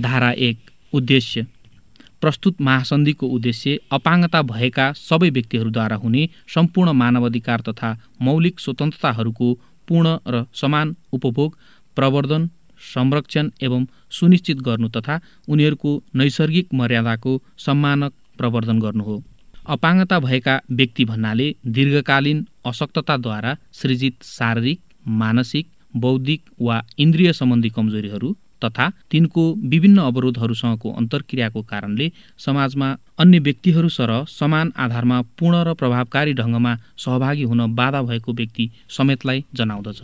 धारा एक उद्देश्य। प्रस्तुत महासन्धिको उद्देश्य अपाङ्गता भएका सबै व्यक्तिहरूद्वारा हुने सम्पूर्ण मानवाधिकार तथा मौलिक स्वतन्त्रताहरूको पूर्ण र समान उपभोग प्रवर्धन संरक्षण एवं सुनिश्चित गर्नु तथा उनीहरूको नैसर्गिक मर्यादाको सम्मानक प्रवर्धन गर्नु हो। अपाङ्गता भएका व्यक्ति भन्नाले दीर्घकालीन अशक्तताद्वारा सृजित शारीरिक मानसिक बौद्धिक वा इन्द्रिय सम्बन्धी कमजोरीहरू तथा तिनको विभिन्न अवरोधहरूसँगको अन्तर्क्रियाको कारणले समाजमा अन्य व्यक्तिहरू सरह समान आधारमा पूर्ण र प्रभावकारी ढङ्गमा सहभागी हुन बाधा भएको व्यक्ति समेतलाई जनाउँदछ।